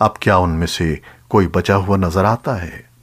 اب کیا ان میں سے کوئی بچا ہوا نظر آتا ہے؟